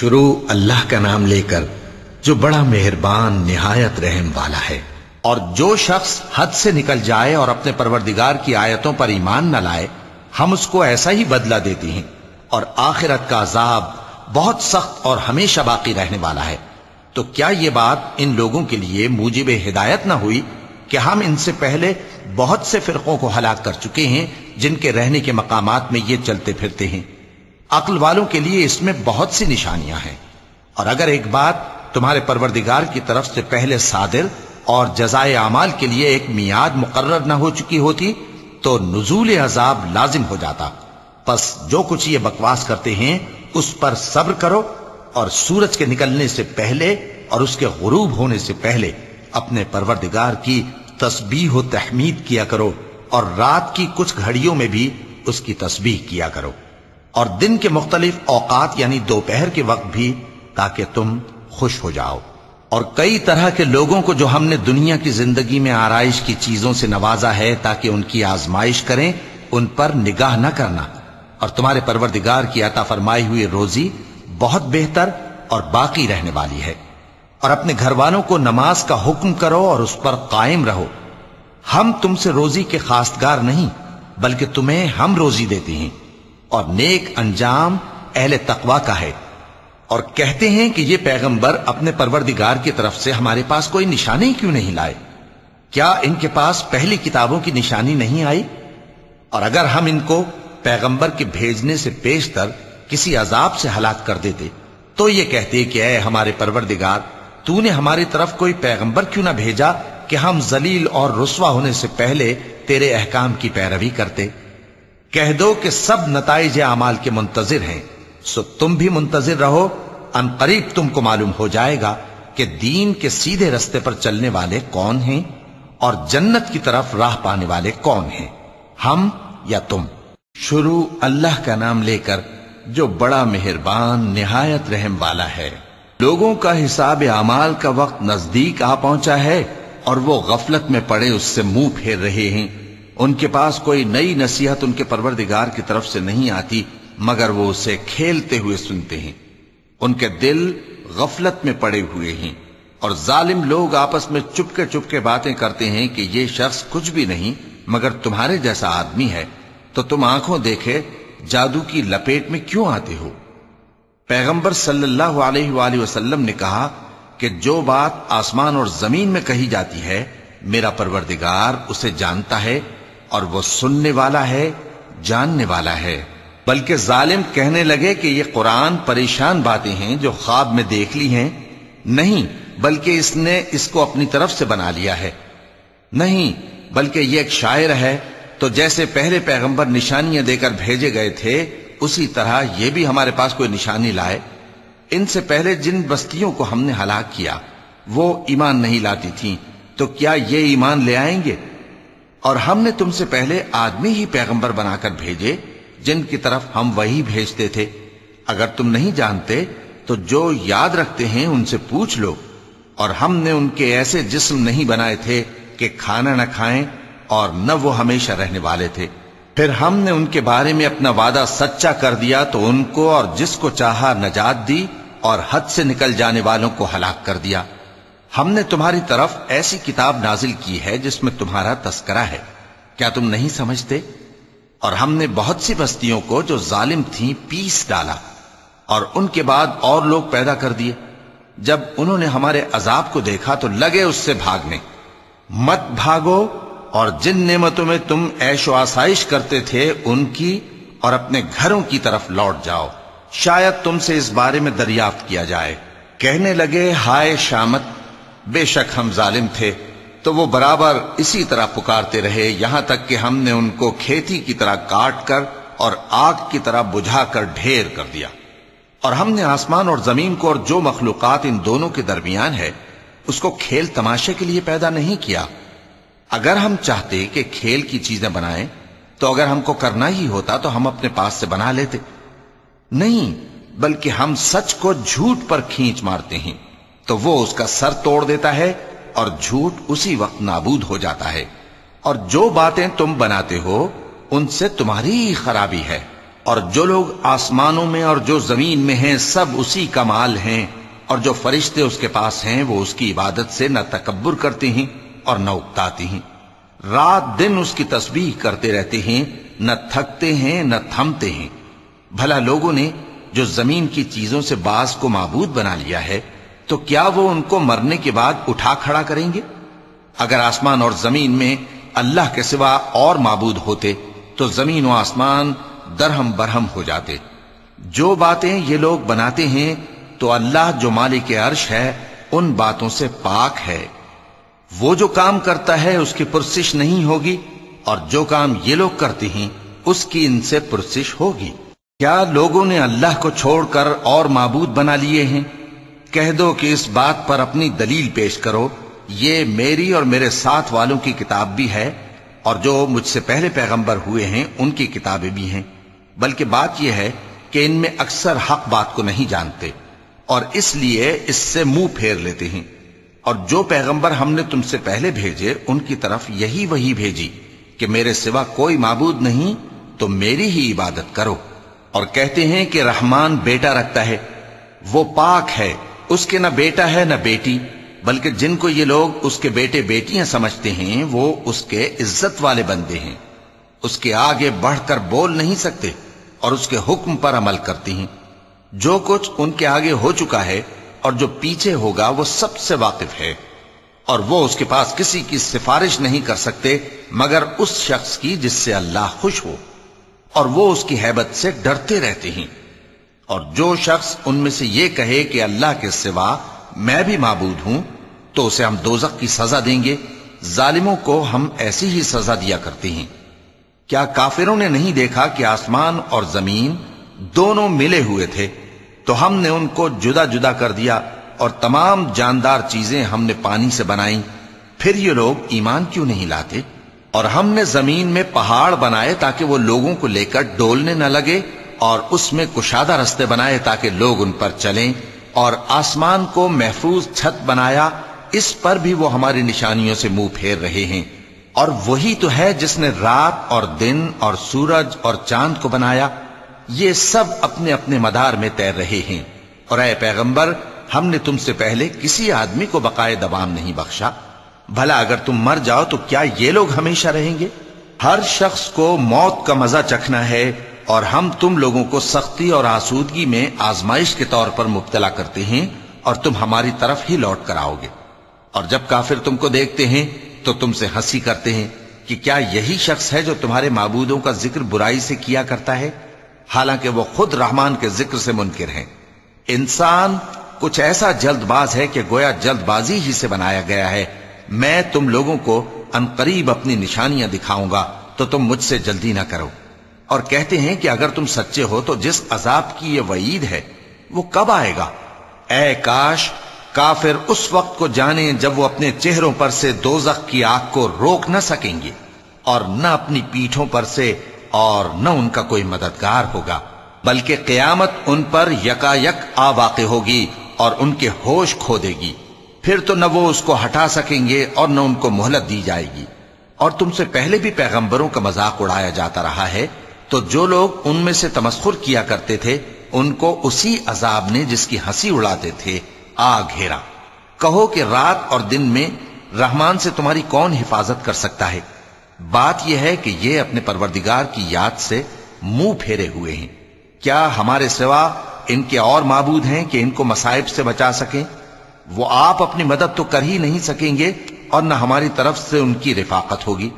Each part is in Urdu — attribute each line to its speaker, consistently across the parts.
Speaker 1: شروع اللہ کا نام لے کر جو بڑا مہربان، نہایت رحم والا ہے۔
Speaker 2: اور جو شخص حد سے نکل جائے اور اپنے پروردگار کی آیتوں پر ایمان نہ لائے، ہم اس کو ایسا ہی بدلہ دیتی ہیں۔ اور آخرت کا عذاب بہت سخت اور ہمیشہ باقی رہنے والا ہے۔ تو کیا یہ بات ان لوگوں کے لیے موجب ہدایت نہ ہوئی کہ ہم ان سے پہلے بہت سے فرقوں کو ہلاک کر چکے ہیں جن کے رہنے کے مقامات میں یہ چلتے پھرتے ہیں؟ عقل والوں کے لیے اس میں بہت سی نشانیاں ہیں۔ اور اگر ایک بات تمہارے پروردگار کی طرف سے پہلے صادر اور جزائے اعمال کے لیے ایک میاد مقرر نہ ہو چکی ہوتی، تو نزول عذاب لازم ہو جاتا۔ پس جو کچھ یہ بکواس کرتے ہیں، اس پر صبر کرو اور سورج کے نکلنے سے پہلے اور اس کے غروب ہونے سے پہلے اپنے پروردگار کی تسبیح و تحمید کیا کرو اور رات کی کچھ گھڑیوں میں بھی اس کی تسبیح کیا کرو۔ اور دن کے مختلف اوقات یعنی دوپہر کے وقت بھی تاکہ تم خوش ہو جاؤ۔ اور کئی طرح کے لوگوں کو جو ہم نے دنیا کی زندگی میں آرائش کی چیزوں سے نوازا ہے تاکہ ان کی آزمائش کریں، ان پر نگاہ نہ کرنا۔ اور تمہارے پروردگار کی عطا فرمائی ہوئی روزی بہت بہتر اور باقی رہنے والی ہے۔ اور اپنے گھر والوں کو نماز کا حکم کرو اور اس پر قائم رہو۔ ہم تم سے روزی کے خاصگار نہیں، بلکہ تمہیں ہم روزی دیتے ہیں۔ اور نیک انجام اہل تقوا کا ہے۔ اور کہتے ہیں کہ یہ پیغمبر اپنے پروردگار کی طرف سے ہمارے پاس کوئی نشانی کیوں نہیں لائے؟ کیا ان کے پاس پہلی کتابوں کی نشانی نہیں آئی؟ اور اگر ہم ان کو پیغمبر کے بھیجنے سے پیشتر کسی عذاب سے ہلاک کر دیتے، تو یہ کہتے کہ اے ہمارے پروردگار، تو نے ہماری طرف کوئی پیغمبر کیوں نہ بھیجا کہ ہم ذلیل اور رسوا ہونے سے پہلے تیرے احکام کی پیروی کرتے؟ کہہ دو کہ سب نتائج اعمال کے منتظر ہیں، سو تم بھی منتظر رہو، ان قریب تم کو معلوم ہو جائے گا کہ دین کے سیدھے رستے پر چلنے والے کون ہیں اور جنت کی طرف راہ پانے والے کون ہیں۔ ہم یا تم؟
Speaker 1: شروع اللہ کا نام لے کر جو بڑا مہربان، نہایت رحم والا ہے۔ لوگوں کا حساب اعمال کا وقت نزدیک آ پہنچا ہے اور وہ غفلت میں پڑے اس سے منہ پھیر رہے ہیں۔ ان کے پاس کوئی نئی نصیحت ان کے پروردگار کی طرف سے نہیں آتی، مگر وہ اسے کھیلتے ہوئے سنتے ہیں۔ ان کے دل غفلت میں پڑے ہوئے ہیں۔ اور ظالم لوگ آپس میں چپکے چپکے باتیں کرتے ہیں کہ یہ شخص کچھ بھی نہیں، مگر تمہارے جیسا آدمی ہے۔ تو تم آنکھوں دیکھے، جادو کی لپیٹ میں کیوں آتے ہو؟ پیغمبر صلی اللہ علیہ وآلہ وسلم نے کہا کہ جو بات آسمان اور زمین میں کہی جاتی ہے، میرا پروردگار اسے جانتا ہے اور وہ سننے والا ہے، جاننے والا ہے۔ بلکہ ظالم کہنے لگے کہ یہ قرآن پریشان باتیں ہیں جو خواب میں دیکھ لی ہیں۔ نہیں، بلکہ اس نے اس کو اپنی طرف سے بنا لیا ہے۔ نہیں، بلکہ یہ ایک شاعر ہے۔ تو جیسے پہلے پیغمبر نشانیاں دے کر بھیجے گئے تھے، اسی طرح یہ بھی ہمارے پاس کوئی نشانی لائے۔ ان سے پہلے جن بستیوں کو ہم نے ہلاک کیا، وہ ایمان نہیں لاتی تھیں۔ تو کیا یہ ایمان لے آئیں گے؟ اور ہم نے تم سے پہلے آدمی ہی پیغمبر بنا کر بھیجے، جن کی طرف ہم وہی بھیجتے تھے۔ اگر تم نہیں جانتے، تو جو یاد رکھتے ہیں ان سے پوچھ لو۔ اور ہم نے ان کے ایسے جسم نہیں بنائے تھے کہ کھانا نہ کھائیں اور نہ وہ ہمیشہ رہنے والے تھے۔ پھر ہم نے ان کے بارے میں اپنا وعدہ سچا کر دیا تو ان کو اور جس کو چاہا نجات دی اور حد سے نکل جانے والوں کو ہلاک کر دیا۔ ہم نے تمہاری طرف ایسی کتاب نازل کی ہے جس میں تمہارا تذکرہ ہے۔ کیا تم نہیں سمجھتے؟ اور ہم نے بہت سی بستیوں کو جو ظالم تھیں پیس ڈالا اور ان کے بعد اور لوگ پیدا کر دیے۔ جب انہوں نے ہمارے عذاب کو دیکھا تو لگے اس سے بھاگنے۔ مت بھاگو اور جن نعمتوں میں تم ایش و آسائش کرتے تھے ان کی اور اپنے گھروں کی طرف لوٹ جاؤ۔ شاید تم سے اس بارے میں دریافت کیا جائے۔ کہنے لگے، ہائے شامت! بے شک ہم ظالم تھے، تو وہ برابر اسی طرح پکارتے رہے، یہاں تک کہ ہم نے ان کو کھیتی کی طرح کاٹ کر اور آگ کی طرح بجھا کر ڈھیر کر دیا۔ اور ہم نے آسمان اور زمین کو اور جو مخلوقات ان دونوں کے درمیان ہے، اس کو کھیل تماشے کے لیے پیدا نہیں کیا۔ اگر ہم چاہتے کہ کھیل کی چیزیں بنائیں، تو اگر ہم کو کرنا ہی ہوتا تو ہم اپنے پاس سے بنا لیتے۔ نہیں، بلکہ ہم سچ کو جھوٹ پر کھینچ مارتے ہیں۔ تو وہ اس کا سر توڑ دیتا ہے اور جھوٹ اسی وقت نابود ہو جاتا ہے۔ اور جو باتیں تم بناتے ہو، ان سے تمہاری ہی خرابی ہے۔ اور جو لوگ آسمانوں میں اور جو زمین میں ہیں، سب اسی کا مال ہیں۔ اور جو فرشتے اس کے پاس ہیں، وہ اس کی عبادت سے نہ تکبر کرتے ہیں اور نہ اکتاتی ہیں۔ رات دن اس کی تسبیح کرتے رہتے ہیں، نہ تھکتے ہیں، نہ تھمتے ہیں۔ بھلا لوگوں نے جو زمین کی چیزوں سے باز کو معبود بنا لیا ہے تو کیا وہ ان کو مرنے کے بعد اٹھا کھڑا کریں گے؟ اگر آسمان اور زمین میں اللہ کے سوا اور معبود ہوتے، تو زمین و آسمان درہم برہم ہو جاتے۔ جو باتیں یہ لوگ بناتے ہیں، تو اللہ جو مالک عرش ہے، ان باتوں سے پاک ہے۔ وہ جو کام کرتا ہے، اس کی پرسش نہیں ہوگی، اور جو کام یہ لوگ کرتے ہیں، اس کی ان سے پرسش ہوگی۔ کیا لوگوں نے اللہ کو چھوڑ کر اور معبود بنا لیے ہیں؟ کہہ دو کہ اس بات پر اپنی دلیل پیش کرو، یہ میری اور میرے ساتھ والوں کی کتاب بھی ہے، اور جو مجھ سے پہلے پیغمبر ہوئے ہیں، ان کی کتابیں بھی ہیں۔ بلکہ بات یہ ہے کہ ان میں اکثر حق بات کو نہیں جانتے، اور اس لیے اس سے منہ پھیر لیتے ہیں۔ اور جو پیغمبر ہم نے تم سے پہلے بھیجے، ان کی طرف یہی وہی بھیجی کہ میرے سوا کوئی معبود نہیں، تو میری ہی عبادت کرو۔ اور کہتے ہیں کہ رحمان بیٹا رکھتا ہے، وہ پاک ہے۔ اس کے نہ بیٹا ہے نہ بیٹی، بلکہ جن کو یہ لوگ اس کے بیٹے بیٹیاں سمجھتے ہیں، وہ اس کے عزت والے بندے ہیں۔ اس کے آگے بڑھ کر بول نہیں سکتے اور اس کے حکم پر عمل کرتی ہیں۔ جو کچھ ان کے آگے ہو چکا ہے اور جو پیچھے ہوگا، وہ سب سے واقف ہے۔ اور وہ اس کے پاس کسی کی سفارش نہیں کر سکتے، مگر اس شخص کی جس سے اللہ خوش ہو۔ اور وہ اس کی حیبت سے ڈرتے رہتے ہیں۔ اور جو شخص ان میں سے یہ کہے کہ اللہ کے سوا میں بھی معبود ہوں، تو اسے ہم دوزخ کی سزا دیں گے۔ ظالموں کو ہم ایسی ہی سزا دیا کرتے ہیں۔ کیا کافروں نے نہیں دیکھا کہ آسمان اور زمین دونوں ملے ہوئے تھے؟ تو ہم نے ان کو جدا جدا کر دیا اور تمام جاندار چیزیں ہم نے پانی سے بنائی پھر یہ لوگ ایمان کیوں نہیں لاتے؟ اور ہم نے زمین میں پہاڑ بنائے تاکہ وہ لوگوں کو لے کر ڈولنے نہ لگے۔ اور اس میں کشادہ رستے بنائے تاکہ لوگ ان پر چلیں اور آسمان کو محفوظ چھت بنایا، اس پر بھی وہ ہماری نشانیوں سے منہ پھیر رہے ہیں۔ اور وہی تو ہے جس نے رات اور دن اور سورج اور چاند کو بنایا، یہ سب اپنے اپنے مدار میں تیر رہے ہیں۔ اور اے پیغمبر، ہم نے تم سے پہلے کسی آدمی کو بقائے دوام نہیں بخشا۔ بھلا اگر تم مر جاؤ تو کیا یہ لوگ ہمیشہ رہیں گے؟ ہر شخص کو موت کا مزہ چکھنا ہے۔ اور ہم تم لوگوں کو سختی اور آسودگی میں آزمائش کے طور پر مبتلا کرتے ہیں اور تم ہماری طرف ہی لوٹ کر آؤ گے۔ اور جب کافر تم کو دیکھتے ہیں، تو تم سے ہنسی کرتے ہیں کہ کیا یہی شخص ہے جو تمہارے معبودوں کا ذکر برائی سے کیا کرتا ہے؟ حالانکہ وہ خود رحمان کے ذکر سے منکر ہیں۔ انسان کچھ ایسا جلد باز ہے کہ گویا جلد بازی ہی سے بنایا گیا ہے۔ میں تم لوگوں کو انقریب اپنی نشانیاں دکھاؤں گا، تو تم مجھ سے جلدی نہ کرو۔ اور کہتے ہیں کہ اگر تم سچے ہو تو جس عذاب کی یہ وعید ہے، وہ کب آئے گا؟ اے کاش، کافر اس وقت کو جانے جب وہ اپنے چہروں پر سے دوزخ کی آگ کو روک نہ سکیں گے اور نہ اپنی پیٹھوں پر سے اور نہ ان کا کوئی مددگار ہوگا، بلکہ قیامت ان پر یکا یک آ واقع ہوگی اور ان کے ہوش کھو دے گی۔ پھر تو نہ وہ اس کو ہٹا سکیں گے اور نہ ان کو مہلت دی جائے گی۔ اور تم سے پہلے بھی پیغمبروں کا مذاق اڑایا جاتا رہا ہے تو جو لوگ ان میں سے تمسخر کیا کرتے تھے، ان کو اسی عذاب نے جس کی ہنسی اڑاتے تھے آ گھیرا۔ کہو کہ رات اور دن میں رحمان سے تمہاری کون حفاظت کر سکتا ہے؟ بات یہ ہے کہ یہ اپنے پروردگار کی یاد سے منہ پھیرے ہوئے ہیں۔ کیا ہمارے سوا ان کے اور معبود ہیں کہ ان کو مسائب سے بچا سکیں؟ وہ آپ اپنی مدد تو کر ہی نہیں سکیں گے اور نہ ہماری طرف سے ان کی رفاقت ہوگی۔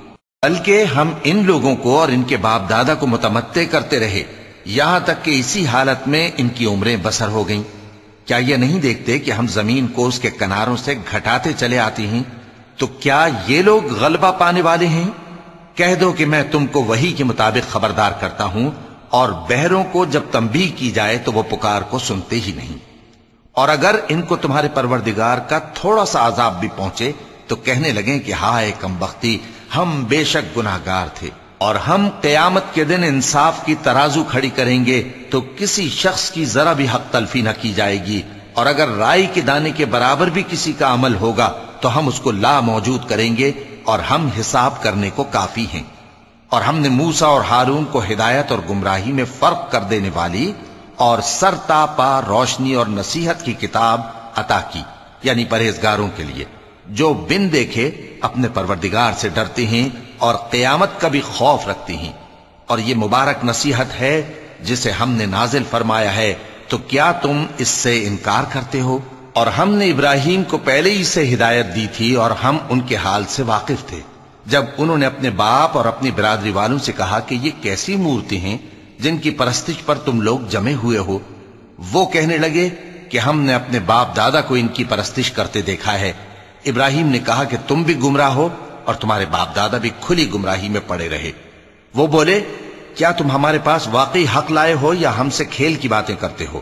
Speaker 1: بلکہ ہم ان لوگوں کو اور ان کے باپ دادا کو متمتع کرتے رہے۔ یہاں تک کہ اسی حالت میں ان کی عمریں بسر ہو گئیں۔ کیا یہ نہیں دیکھتے کہ ہم زمین کو اس کے کناروں سے گھٹاتے چلے آتی ہیں؟ تو کیا یہ لوگ غلبہ پانے والے ہیں؟ کہہ دو کہ میں تم کو وہی کے مطابق خبردار کرتا ہوں اور بہروں کو جب تنبیہ کی جائے تو وہ پکار کو سنتے ہی نہیں۔ اور اگر ان کو تمہارے پروردگار کا تھوڑا سا عذاب بھی پہنچے تو کہنے لگیں کہ ہائے کم بختی ہم بے شک گناہ گار تھے اور ہم قیامت کے دن انصاف کی ترازو کھڑی کریں گے تو کسی شخص کی ذرا بھی حق تلفی نہ کی جائے گی اور اگر رائی کے دانے کے برابر بھی کسی کا عمل ہوگا تو ہم اس کو لا موجود کریں گے اور ہم حساب کرنے کو کافی ہیں۔ اور ہم نے موسا اور ہارون کو ہدایت اور گمراہی میں فرق کر دینے والی اور سر تا پا روشنی اور نصیحت کی کتاب عطا کی یعنی پرہیزگاروں کے لیے۔ جو بن دیکھے اپنے پروردگار سے ڈرتے ہیں اور قیامت کا بھی خوف رکھتی ہیں۔ اور یہ مبارک نصیحت ہے جسے ہم نے نازل فرمایا ہے۔ تو کیا تم اس سے انکار کرتے ہو؟ اور ہم نے ابراہیم کو پہلے ہی سے ہدایت دی تھی اور ہم ان کے حال سے واقف تھے۔ جب انہوں نے اپنے باپ اور اپنی برادری والوں سے کہا کہ یہ کیسی مورتی ہیں جن کی پرستش پر تم لوگ جمے ہوئے ہو، وہ کہنے لگے کہ ہم نے اپنے باپ دادا کو ان کی پرستش کرتے دیکھا ہے۔ ابراہیم نے کہا کہ تم بھی گمراہ ہو اور تمہارے باپ دادا بھی کھلی گمراہی میں پڑے رہے۔ وہ بولے، کیا تم ہمارے پاس واقعی حق لائے ہو یا ہم سے کھیل کی باتیں کرتے ہو؟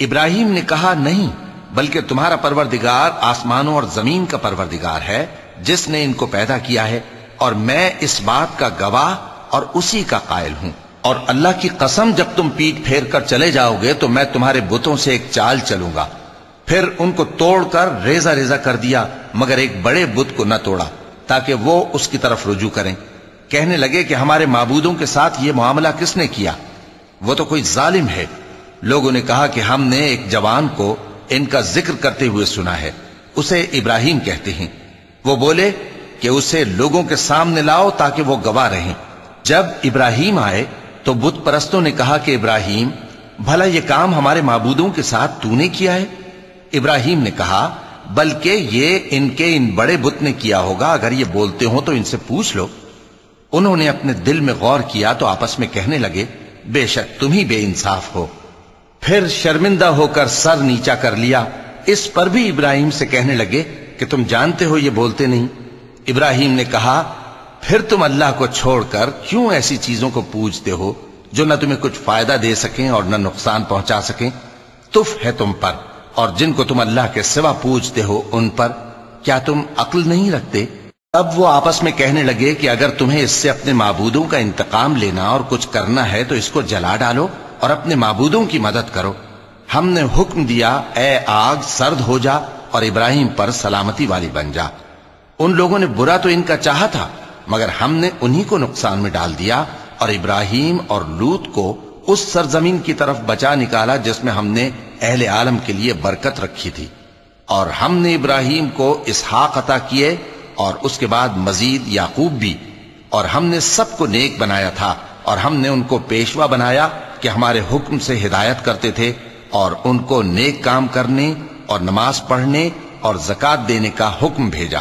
Speaker 1: ابراہیم نے کہا، نہیں، بلکہ تمہارا پروردگار آسمانوں اور زمین کا پروردگار ہے، جس نے ان کو پیدا کیا ہے، اور میں اس بات کا گواہ اور اسی کا قائل ہوں۔ اور اللہ کی قسم، جب تم پیٹ پھیر کر چلے جاؤ گے تو میں تمہارے بتوں سے ایک چال چلوں گا۔ پھر ان کو توڑ کر ریزہ ریزہ کر دیا۔ مگر ایک بڑے بت کو نہ توڑا تاکہ وہ اس کی طرف رجوع کریں۔ کہنے لگے کہ ہمارے معبودوں کے ساتھ یہ معاملہ کس نے کیا؟ وہ تو کوئی ظالم ہے۔ لوگوں نے کہا کہ ہم نے ایک جوان کو ان کا ذکر کرتے ہوئے سنا ہے۔ اسے ابراہیم کہتے ہیں۔ وہ بولے کہ اسے لوگوں کے سامنے لاؤ تاکہ وہ گواہ رہیں۔ جب ابراہیم آئے تو بت پرستوں نے کہا کہ ابراہیم، بھلا یہ کام ہمارے معبودوں کے ساتھ تو نے کیا ہے؟ ابراہیم نے کہا بلکہ یہ ان کے ان بڑے بت نے کیا ہوگا، اگر یہ بولتے ہوں تو ان سے پوچھ لو۔ انہوں نے اپنے دل میں غور کیا تو آپس میں کہنے لگے، بے شک تم ہی بے انصاف ہو۔ پھر شرمندہ ہو کر سر نیچا کر لیا۔ اس پر بھی ابراہیم سے کہنے لگے کہ تم جانتے ہو یہ بولتے نہیں۔ ابراہیم نے کہا، پھر تم اللہ کو چھوڑ کر کیوں ایسی چیزوں کو پوجتے ہو جو نہ تمہیں کچھ فائدہ دے سکیں اور نہ نقصان پہنچا سکیں؟ تف ہے تم پر۔ اور جن کو تم اللہ کے سوا پوجتے ہو ان پر کیا تم عقل نہیں رکھتے؟ اب وہ آپس میں کہنے لگے کہ اگر تمہیں اس سے اپنے معبودوں کا انتقام لینا اور کچھ کرنا ہے تو اس کو جلا ڈالو اور اپنے معبودوں کی مدد کرو۔ ہم نے حکم دیا، اے آگ، سرد ہو جا اور ابراہیم پر سلامتی والی بن جا۔ ان لوگوں نے برا تو ان کا چاہا تھا، مگر ہم نے انہی کو نقصان میں ڈال دیا اور ابراہیم اور لوت کو اس سرزمین کی طرف بچا نکالا جس میں ہم نے اہل عالم کے لیے برکت رکھی تھی اور ہم نے ابراہیم کو اسحاق عطا کیے اور اس کے بعد مزید یعقوب بھی اور ہم نے سب کو نیک بنایا تھا اور ہم نے ان کو پیشوا بنایا کہ ہمارے حکم سے ہدایت کرتے تھے اور ان کو نیک کام کرنے اور نماز پڑھنے اور زکات دینے کا حکم بھیجا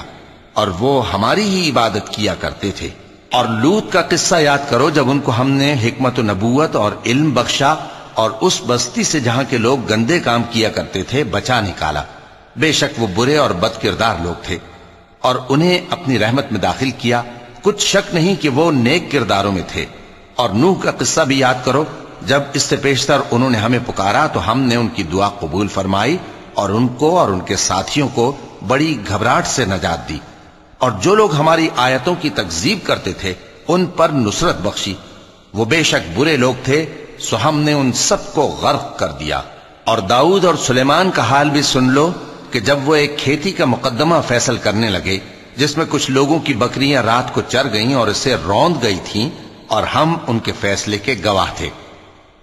Speaker 1: اور وہ ہماری ہی عبادت کیا کرتے تھے اور لوت کا قصہ یاد کرو جب ان کو ہم نے حکمت و نبوت اور علم بخشا اور اس بستی سے جہاں کے لوگ گندے کام کیا کرتے تھے، بچا نکالا۔ بے شک وہ برے اور بد کردار لوگ تھے۔ اور انہیں اپنی رحمت میں داخل کیا۔ کچھ شک نہیں کہ وہ نیک کرداروں میں تھے۔ اور نوح کا قصہ بھی یاد کرو، جب اس سے پیشتر انہوں نے ہمیں پکارا تو ہم نے ان کی دعا قبول فرمائی اور ان کو اور ان کے ساتھیوں کو بڑی گھبراہٹ سے نجات دی۔ اور جو لوگ ہماری آیتوں کی تکزیب کرتے تھے، ان پر نصرت بخشی۔ وہ بے شک برے لوگ تھے۔ سو ہم نے ان سب کو غرق کر دیا۔ اور داؤد اور سلیمان کا حال بھی سن لو کہ جب وہ ایک کھیتی کا مقدمہ فیصل کرنے لگے، جس میں کچھ لوگوں کی بکریاں رات کو چر گئیں اور اسے روند گئی تھیں، اور ہم ان کے فیصلے کے گواہ تھے۔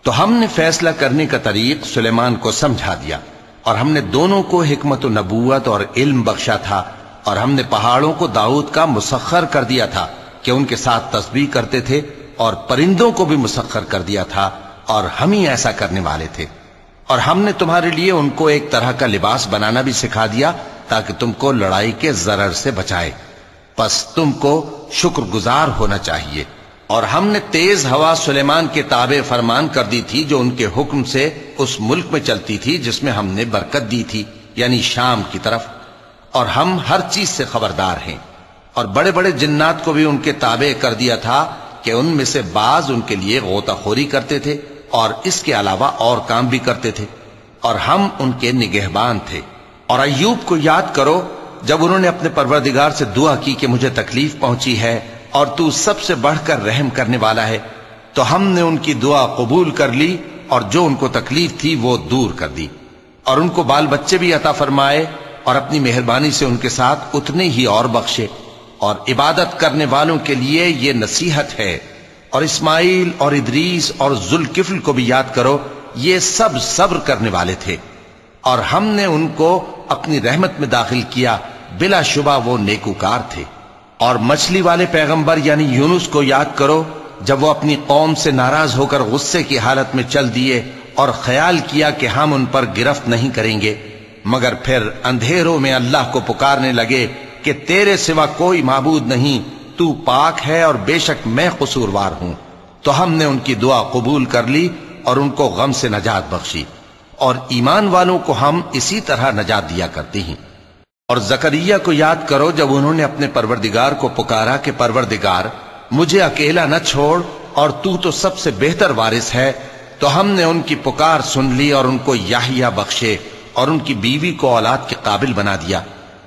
Speaker 1: تو ہم نے فیصلہ کرنے کا طریق سلیمان کو سمجھا دیا۔ اور ہم نے دونوں کو حکمت و نبوت اور علم بخشا تھا۔ اور ہم نے پہاڑوں کو داؤد کا مسخر کر دیا تھا کہ ان کے ساتھ تسبیح کرتے تھے اور پرندوں کو بھی مسخر کر دیا تھا اور ہم ہی ایسا کرنے والے تھے۔ اور ہم نے تمہارے لیے ان کو ایک طرح کا لباس بنانا بھی سکھا دیا تاکہ تم کو لڑائی کے ضرر سے بچائے۔ پس تم کو شکر گزار ہونا چاہیے۔ اور ہم نے تیز ہوا سلیمان کے تابع فرمان کر دی تھی جو ان کے حکم سے اس ملک میں چلتی تھی جس میں ہم نے برکت دی تھی یعنی شام کی طرف۔ اور ہم ہر چیز سے خبردار ہیں۔ اور بڑے بڑے جنات کو بھی ان کے تابع کر دیا تھا کہ ان میں سے بعض ان کے لیے غوطہ خوری کرتے تھے اور اس کے علاوہ اور کام بھی کرتے تھے اور ہم ان کے نگہبان تھے۔ اور ایوب کو یاد کرو، جب انہوں نے اپنے پروردگار سے دعا کی کہ مجھے تکلیف پہنچی ہے اور تو سب سے بڑھ کر رحم کرنے والا ہے، تو ہم نے ان کی دعا قبول کر لی اور جو ان کو تکلیف تھی وہ دور کر دی۔ اور ان کو بال بچے بھی عطا فرمائے اور اپنی مہربانی سے ان کے ساتھ اتنے ہی اور بخشے۔ اور عبادت کرنے والوں کے لیے یہ نصیحت ہے۔ اور اسماعیل اور ادریس اور ذوالکفل کو بھی یاد کرو، یہ سب صبر کرنے والے تھے۔ اور ہم نے ان کو اپنی رحمت میں داخل کیا، بلا شبہ وہ نیکوکار تھے۔ اور مچھلی والے پیغمبر یعنی یونس کو یاد کرو، جب وہ اپنی قوم سے ناراض ہو کر غصے کی حالت میں چل دیے اور خیال کیا کہ ہم ان پر گرفت نہیں کریں گے، مگر پھر اندھیروں میں اللہ کو پکارنے لگے۔ کہ تیرے سوا کوئی معبود نہیں، تو پاک ہے اور بے شک میں قصوروار ہوں۔ تو ہم نے ان کی دعا قبول کر لی اور ان کو غم سے نجات بخشی۔ اور ایمان والوں کو ہم اسی طرح نجات دیا کرتے ہیں۔ اور زکریہ کو یاد کرو جب انہوں نے اپنے پروردگار کو پکارا کہ پروردگار، مجھے اکیلا نہ چھوڑ اور تو تو سب سے بہتر وارث ہے۔ تو ہم نے ان کی پکار سن لی اور ان کو یاہیا بخشے اور ان کی بیوی کو اولاد کے قابل بنا دیا۔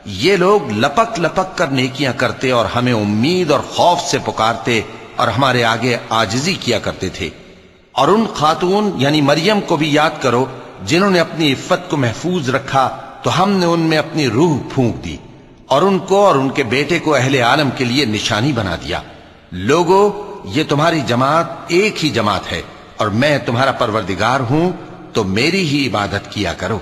Speaker 1: یہ لوگ لپک لپک کر نیکیاں کرتے اور ہمیں امید اور خوف سے پکارتے اور ہمارے آگے آجزی کیا کرتے تھے۔ اور ان خاتون یعنی مریم کو بھی یاد کرو، جنہوں نے اپنی عفت کو محفوظ رکھا، تو ہم نے ان میں اپنی روح پھونک دی اور ان کو اور ان کے بیٹے کو اہل عالم کے لیے نشانی بنا دیا۔ لوگو، یہ تمہاری جماعت ایک ہی جماعت ہے اور میں تمہارا پروردگار ہوں، تو میری ہی عبادت کیا کرو۔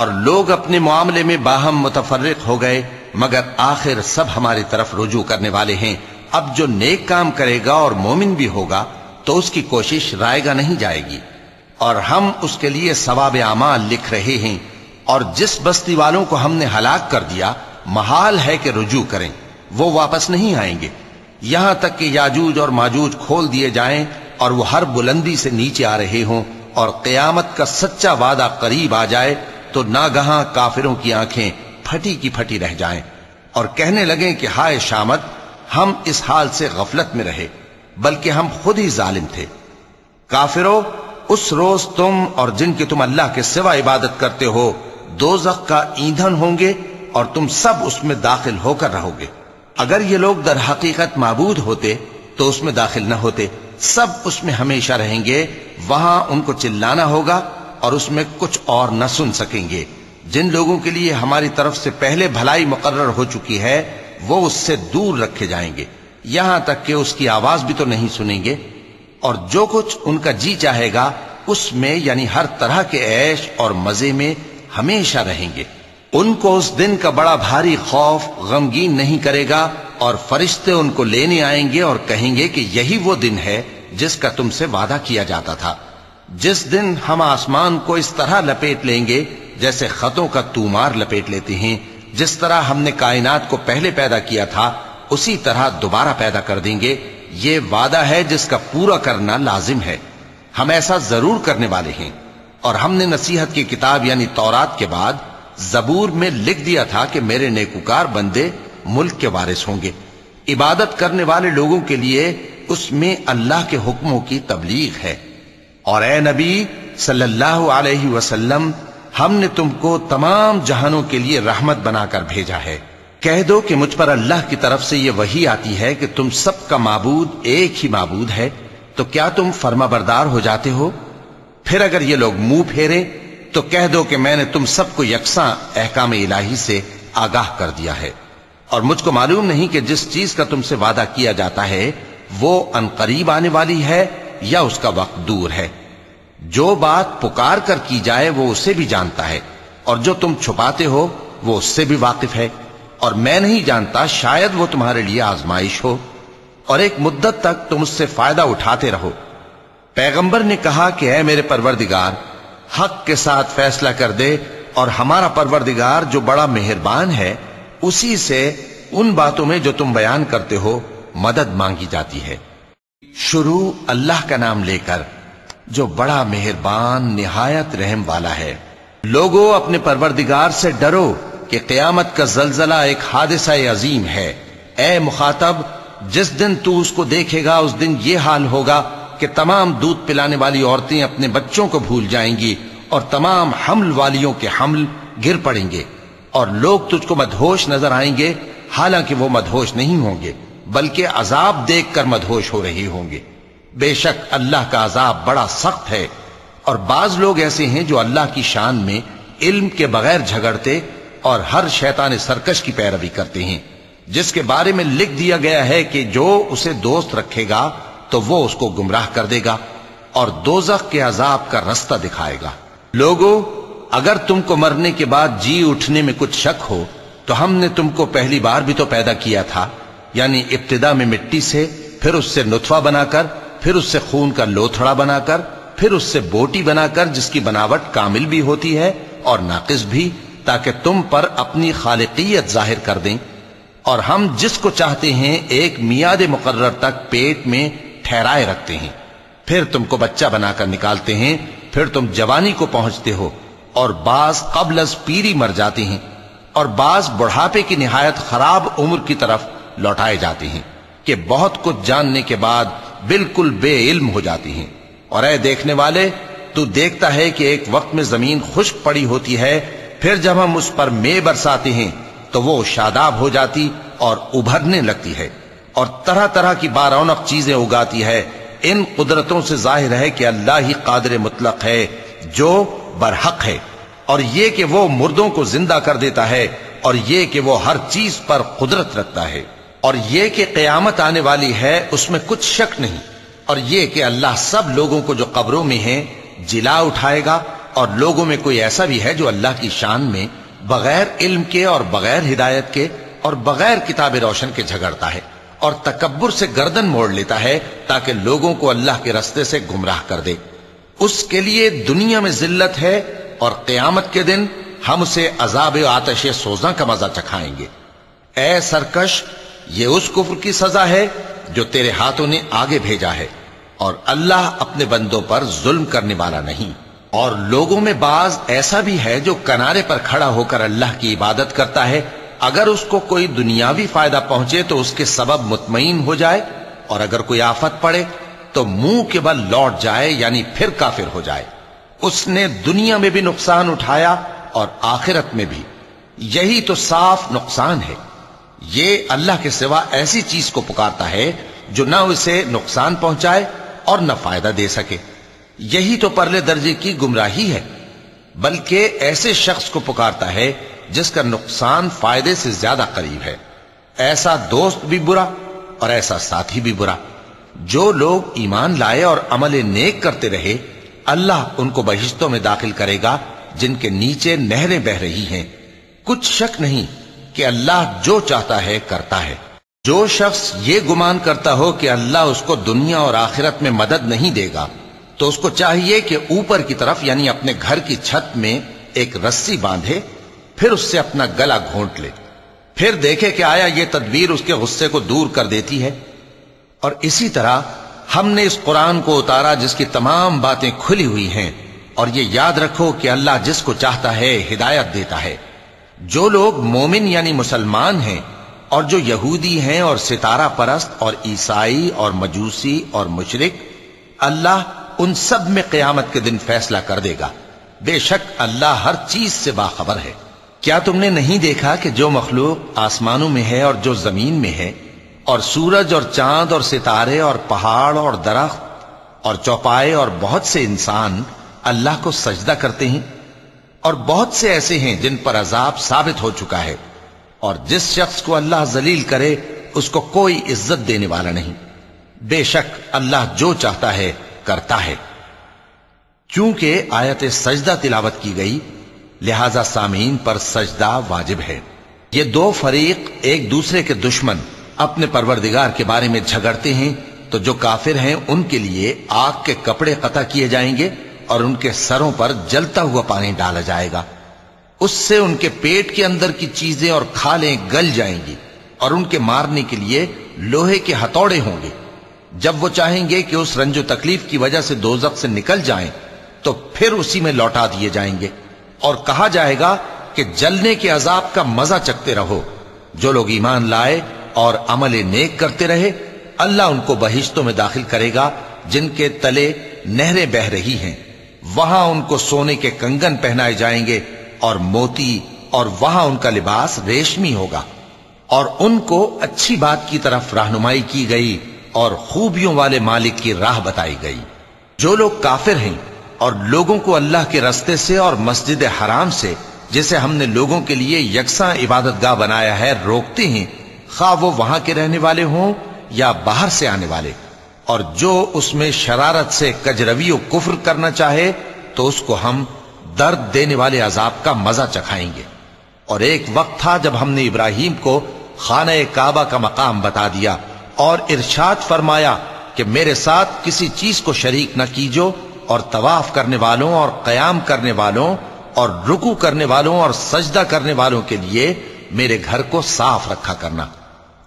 Speaker 1: اور لوگ اپنے معاملے میں باہم متفرق ہو گئے، مگر آخر سب ہماری طرف رجوع کرنے والے ہیں۔ اب جو نیک کام کرے گا اور مومن بھی ہوگا، تو اس کی کوشش رائے گا نہیں جائے گی۔ اور ہم اس کے لیے ثواب اعمال لکھ رہے ہیں۔ اور جس بستی والوں کو ہم نے ہلاک کر دیا، محال ہے کہ رجوع کریں۔ وہ واپس نہیں آئیں گے۔ یہاں تک کہ یاجوج اور ماجوج کھول دیے جائیں اور وہ ہر بلندی سے نیچے آ رہے ہوں اور قیامت کا سچا وعدہ قریب آ جائے۔ تو ناگہاں کافروں کی آنکھیں پھٹی کی پھٹی رہ جائیں اور کہنے لگیں کہ ہائے شامت، ہم اس حال سے غفلت میں رہے، بلکہ ہم خود ہی ظالم تھے۔ کافروں اس روز تم اور جن کی تم اللہ کے سوا عبادت کرتے ہو، دوزخ کا ایندھن ہوں گے اور تم سب اس میں داخل ہو کر رہو گے۔ اگر یہ لوگ در حقیقت معبود ہوتے، تو اس میں داخل نہ ہوتے، سب اس میں ہمیشہ رہیں گے، وہاں ان کو چلانا ہوگا اور اس میں کچھ اور نہ سن سکیں گے۔ جن لوگوں کے لیے ہماری طرف سے پہلے بھلائی مقرر ہو چکی ہے، وہ اس سے دور رکھے جائیں گے۔ یہاں تک کہ اس کی آواز بھی تو نہیں سنیں گے۔ اور جو کچھ ان کا جی چاہے گا، اس میں یعنی ہر طرح کے عیش اور مزے میں ہمیشہ رہیں گے۔ ان کو اس دن کا بڑا بھاری خوف، غمگین نہیں کرے گا اور فرشتے ان کو لینے آئیں گے اور کہیں گے کہ یہی وہ دن ہے جس کا تم سے وعدہ کیا جاتا تھا۔ جس دن ہم آسمان کو اس طرح لپیٹ لیں گے جیسے خطوں کا تومار لپیٹ لیتے ہیں، جس طرح ہم نے کائنات کو پہلے پیدا کیا تھا، اسی طرح دوبارہ پیدا کر دیں گے۔ یہ وعدہ ہے جس کا پورا کرنا لازم ہے۔ ہم ایسا ضرور کرنے والے ہیں۔ اور ہم نے نصیحت کی کتاب یعنی تورات کے بعد زبور میں لکھ دیا تھا کہ میرے نیکوکار بندے ملک کے وارث ہوں گے۔ عبادت کرنے والے لوگوں کے لیے اس میں اللہ کے حکموں کی تبلیغ ہے۔ اور اے نبی صلی اللہ علیہ وسلم، ہم نے تم کو تمام جہانوں کے لیے رحمت بنا کر بھیجا ہے۔ کہہ دو کہ مجھ پر اللہ کی طرف سے یہ وہی آتی ہے کہ تم سب کا معبود ایک ہی معبود ہے، تو کیا تم فرما بردار ہو جاتے ہو؟ پھر اگر یہ لوگ منہ پھیرے، تو کہہ دو کہ میں نے تم سب کو یکساں احکام الہی سے آگاہ کر دیا ہے۔ اور مجھ کو معلوم نہیں کہ جس چیز کا تم سے وعدہ کیا جاتا ہے، وہ انقریب آنے والی ہے یا اس کا وقت دور ہے۔ جو بات پکار کر کی جائے وہ اسے بھی جانتا ہے، اور جو تم چھپاتے ہو، وہ اس سے بھی واقف ہے۔ اور میں نہیں جانتا شاید وہ تمہارے لیے آزمائش ہو۔ اور ایک مدت تک تم اس سے فائدہ اٹھاتے رہو۔ پیغمبر نے کہا کہ اے میرے پروردگار، حق کے ساتھ فیصلہ کر دے، اور ہمارا پروردگار جو بڑا مہربان ہے، اسی سے ان باتوں میں جو تم بیان کرتے ہو، مدد مانگی جاتی ہے۔ شروع اللہ کا نام لے کر۔ جو بڑا مہربان، نہایت رحم والا ہے۔ لوگوں اپنے پروردگار سے ڈرو کہ قیامت کا زلزلہ ایک حادثہ عظیم ہے۔ اے مخاطب، جس دن تو اس کو دیکھے گا، اس دن یہ حال ہوگا کہ تمام دودھ پلانے والی عورتیں اپنے بچوں کو بھول جائیں گی اور تمام حمل والیوں کے حمل گر پڑیں گے۔ اور لوگ تجھ کو مدہوش نظر آئیں گے، حالانکہ وہ مدہوش نہیں ہوں گے، بلکہ عذاب دیکھ کر مدہوش ہو رہی ہوں گے۔ بے شک اللہ کا عذاب بڑا سخت ہے، اور بعض لوگ ایسے ہیں جو اللہ کی شان میں علم کے بغیر جھگڑتے اور ہر شیطان سرکش کی پیروی کرتے ہیں، جس کے بارے میں لکھ دیا گیا ہے کہ جو اسے دوست رکھے گا تو وہ اس کو گمراہ کر دے گا اور دوزخ کے عذاب کا رستہ دکھائے گا۔ لوگوں اگر تم کو مرنے کے بعد جی اٹھنے میں کچھ شک ہو، تو ہم نے تم کو پہلی بار بھی تو پیدا کیا تھا یعنی ابتدا میں مٹی سے، پھر اس سے نطفہ بنا کر پھر اس سے خون کا لوتھڑا بنا کر، پھر اس سے بوٹی بنا کر، جس کی بناوٹ کامل بھی ہوتی ہے اور ناقص بھی، تاکہ تم پر اپنی خالقیت ظاہر کر دیں۔ اور ہم جس کو چاہتے ہیں، ایک میاد مقرر تک پیٹ میں ٹھہرائے رکھتے ہیں۔ پھر تم کو بچہ بنا کر نکالتے ہیں، پھر تم جوانی کو پہنچتے ہو، اور بعض قبل از پیری مر جاتے ہیں، اور بعض بڑھاپے کی نہایت خراب عمر کی طرف لوٹائے جاتے ہیں، کہ بہت کچھ جاننے کے بعد بالکل بے علم ہو جاتی ہیں۔ اور اے دیکھنے والے، تو دیکھتا ہے کہ ایک وقت میں زمین خشک پڑی ہوتی ہے، پھر جب ہم اس پر مے برساتے ہیں، تو وہ شاداب ہو جاتی اور ابھرنے لگتی ہے۔ اور طرح طرح کی بارونق چیزیں اگاتی ہے۔ ان قدرتوں سے ظاہر ہے کہ اللہ ہی قادر مطلق ہے، جو برحق ہے۔ اور یہ کہ وہ مردوں کو زندہ کر دیتا ہے، اور یہ کہ وہ ہر چیز پر قدرت رکھتا ہے۔ اور یہ کہ قیامت آنے والی ہے، اس میں کچھ شک نہیں۔ اور یہ کہ اللہ سب لوگوں کو جو قبروں میں ہیں، جلا اٹھائے گا۔ اور لوگوں میں کوئی ایسا بھی ہے جو اللہ کی شان میں بغیر علم کے اور بغیر ہدایت کے اور بغیر کتاب روشن کے جھگڑتا ہے۔ اور تکبر سے گردن موڑ لیتا ہے تاکہ لوگوں کو اللہ کے رستے سے گمراہ کر دے۔ اس کے لیے دنیا میں ذلت ہے اور قیامت کے دن ہم اسے عذاب آتش سوزاں کا مزہ چکھائیں گے۔ اے سرکش یہ اس کفر کی سزا ہے جو تیرے ہاتھوں نے آگے بھیجا ہے۔ اور اللہ اپنے بندوں پر ظلم کرنے والا نہیں۔ اور لوگوں میں بعض ایسا بھی ہے جو کنارے پر کھڑا ہو کر اللہ کی عبادت کرتا ہے۔ اگر اس کو کوئی دنیاوی فائدہ پہنچے تو اس کے سبب مطمئن ہو جائے۔ اور اگر کوئی آفت پڑے تو منہ کے بل لوٹ جائے یعنی پھر کافر ہو جائے۔ اس نے دنیا میں بھی نقصان اٹھایا اور آخرت میں بھی۔ یہی تو صاف نقصان ہے۔ یہ اللہ کے سوا ایسی چیز کو پکارتا ہے جو نہ اسے نقصان پہنچائے اور نہ فائدہ دے سکے۔ یہی تو پرلے درجے کی گمراہی ہے، بلکہ ایسے شخص کو پکارتا ہے جس کا نقصان فائدے سے زیادہ قریب ہے۔ ایسا دوست بھی برا اور ایسا ساتھی بھی برا۔ جو لوگ ایمان لائے اور عمل نیک کرتے رہے، اللہ ان کو بہشتوں میں داخل کرے گا جن کے نیچے نہریں بہ رہی ہیں۔ کچھ شک نہیں کہ اللہ جو چاہتا ہے کرتا ہے۔ جو شخص یہ گمان کرتا ہو کہ اللہ اس کو دنیا اور آخرت میں مدد نہیں دے گا، تو اس کو چاہیے کہ اوپر کی طرف یعنی اپنے گھر کی چھت میں ایک رسی باندھے، پھر اس سے اپنا گلا گھونٹ لے۔ پھر دیکھے کہ آیا یہ تدبیر اس کے غصے کو دور کر دیتی ہے۔ اور اسی طرح ہم نے اس قرآن کو اتارا جس کی تمام باتیں کھلی ہوئی ہیں۔ اور یہ یاد رکھو کہ اللہ جس کو چاہتا ہے ہدایت دیتا ہے۔ جو لوگ مومن یعنی مسلمان ہیں اور جو یہودی ہیں اور ستارہ پرست اور عیسائی اور مجوسی اور مشرق اللہ ان سب میں قیامت کے دن فیصلہ کر دے گا۔ بے شک اللہ ہر چیز سے باخبر ہے۔ کیا تم نے نہیں دیکھا کہ جو مخلوق آسمانوں میں ہے اور جو زمین میں ہے، اور سورج اور چاند اور ستارے اور پہاڑ اور درخت اور چوپائے اور بہت سے انسان اللہ کو سجدہ کرتے ہیں؟ اور بہت سے ایسے ہیں جن پر عذاب ثابت ہو چکا ہے اور جس شخص کو اللہ ذلیل کرے، اس کو کوئی عزت دینے والا نہیں۔ بے شک اللہ جو چاہتا ہے، کرتا ہے۔ چونکہ آیت سجدہ تلاوت کی گئی، لہذا سامعین پر سجدہ واجب ہے۔ یہ دو فریق ایک دوسرے کے دشمن اپنے پروردگار کے بارے میں جھگڑتے ہیں، تو جو کافر ہیں، ان کے لیے آگ کے کپڑے قطع کیے جائیں گے اور ان کے سروں پر جلتا ہوا پانی ڈالا جائے گا۔ اس سے ان کے پیٹ کے اندر کی چیزیں اور کھالیں گل جائیں گی اور ان کے مارنے کے لیے لوہے کے ہتھوڑے ہوں گے۔ جب وہ چاہیں گے کہ اس رنج و تکلیف کی وجہ سے دوزخ سے نکل جائیں، تو پھر اسی میں لوٹا دیے جائیں گے۔ اور کہا جائے گا کہ جلنے کے عذاب کا مزہ چکتے رہو۔ جو لوگ ایمان لائے اور عمل نیک کرتے رہے، اللہ ان کو بہشتوں میں داخل کرے گا، جن کے تلے نہریں بہ رہی ہیں۔ وہاں ان کو سونے کے کنگن پہنائے جائیں گے اور موتی اور وہاں ان کا لباس ریشمی ہوگا۔ اور ان کو اچھی بات کی طرف رہنمائی کی گئی اور خوبیوں والے مالک کی راہ بتائی گئی۔ جو لوگ کافر ہیں اور لوگوں کو اللہ کے رستے سے اور مسجد حرام سے جسے ہم نے لوگوں کے لیے یکساں عبادت گاہ بنایا ہے، روکتے ہیں، خواہ وہ وہاں کے رہنے والے ہوں یا باہر سے آنے والے۔ اور جو اس میں شرارت سے کجروی و کفر کرنا چاہے تو اس کو ہم درد دینے والے عذاب کا مزہ چکھائیں گے۔ اور ایک وقت تھا جب ہم نے ابراہیم کو خانہ کعبہ کا مقام بتا دیا اور ارشاد فرمایا کہ میرے ساتھ کسی چیز کو شریک نہ کیجو اور طواف کرنے والوں اور قیام کرنے والوں اور رکو کرنے والوں اور سجدہ کرنے والوں کے لیے میرے گھر کو صاف رکھا کرنا